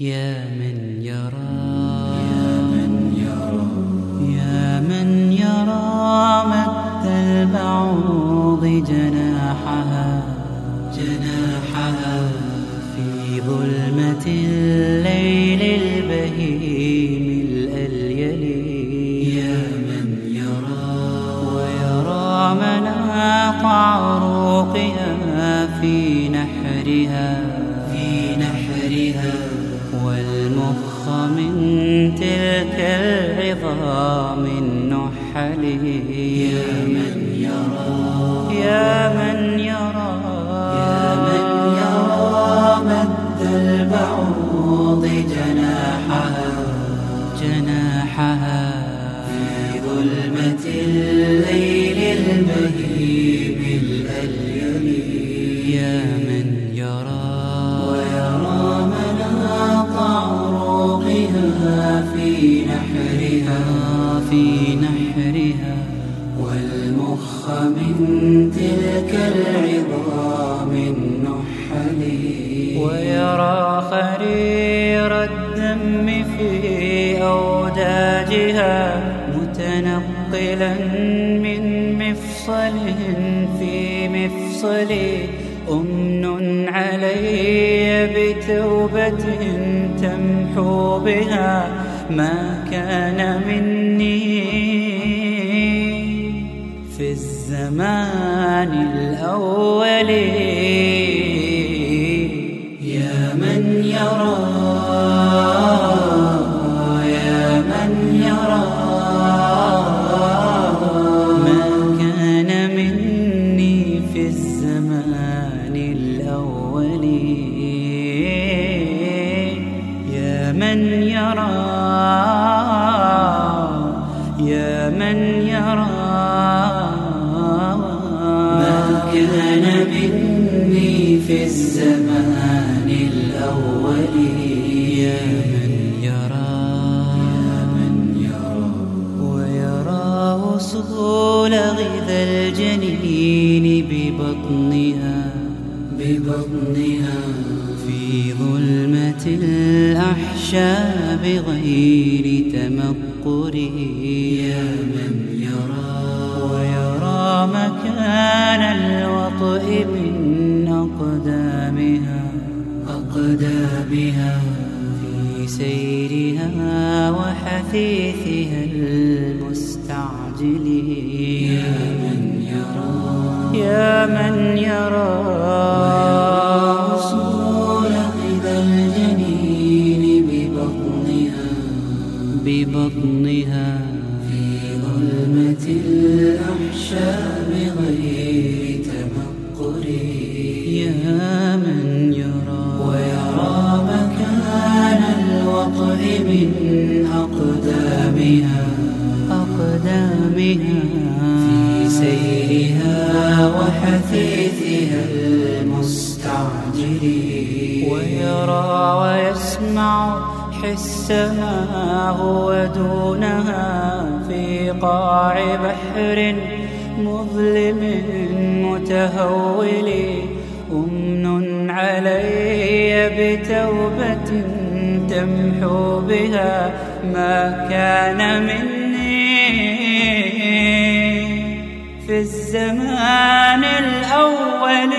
يا من يرى يا من يرى مد البعوض جناحها جناحها في ظلمة الليل. العظام النحل يا من يرى. يا من يرى يا من يرى مد البعوض جناحها جناحها في ظلمة الليل البهيم الأليل يا من يرى. ويرى مناط عروقها في نحرها. في نحرها. والمخ من تلك العظام النحل ويرى خرير الدم في أوداجها متنقلا من مفصل في مفصل أمن علي بتوبة تمحو بها. ما كان مني في الزمان الأول. يا من يرى يا من يرى ما كان مني في الزمان الأول. في الزمان الأول يا من يرى ويرى وصول غذا الجنين ببطنها ببطنها. في ظلمة الأحشاء بغير تمقر يا من سيرها وحثيثها المستعجل يا من يرى. يا من يرى. وصول غذا الجنين ببطنها. ببطنها. في ظلمة الأحشاء بغير تمقر. يا من من أقدامها أقدامها في سيرها وحثيثها المستعجل ويرى ويسمع حسها هو دونها في قاع بحر مظلم متهول أمن علي بتوبة تمحو بها ما كان مني. في الزمان الأول